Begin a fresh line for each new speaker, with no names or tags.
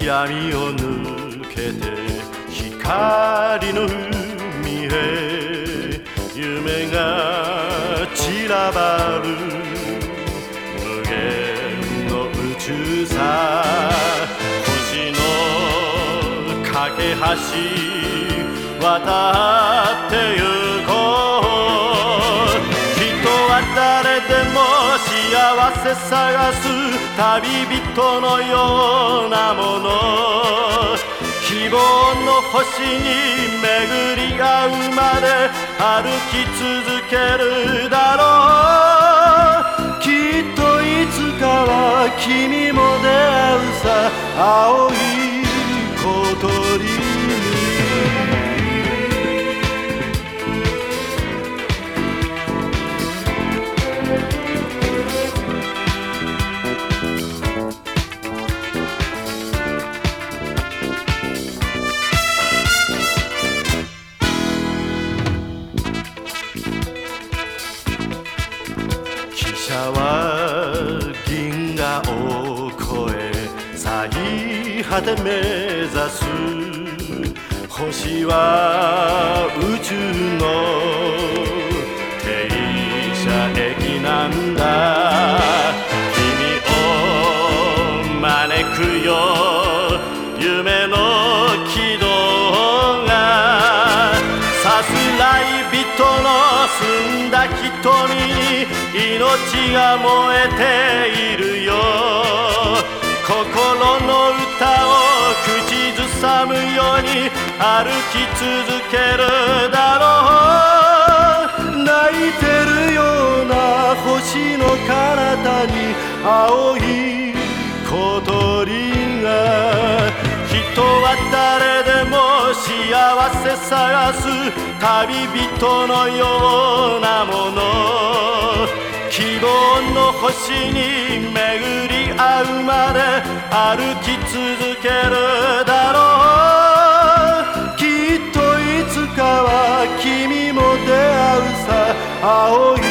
闇を抜けて光の海へ夢が散らばる無限の宇宙さ星の架け橋渡せ探す旅人のようなもの。希望の星に巡り合うまで歩き続けるだろう。きっといつかは君も出会うさ。青い小鳥。を越え最果て目指す。星は宇宙の停車駅なんだ。君を招くよ。夢の澄んだ瞳に命が燃えているよ心の歌を口ずさむように歩き続けるだろう。泣いてるような星の彼方に青い小鳥が人は誰幸せ探す旅人のようなもの。希望の星に巡り合うまで歩き続けるだろう。きっといつかは君も出会うさ。青い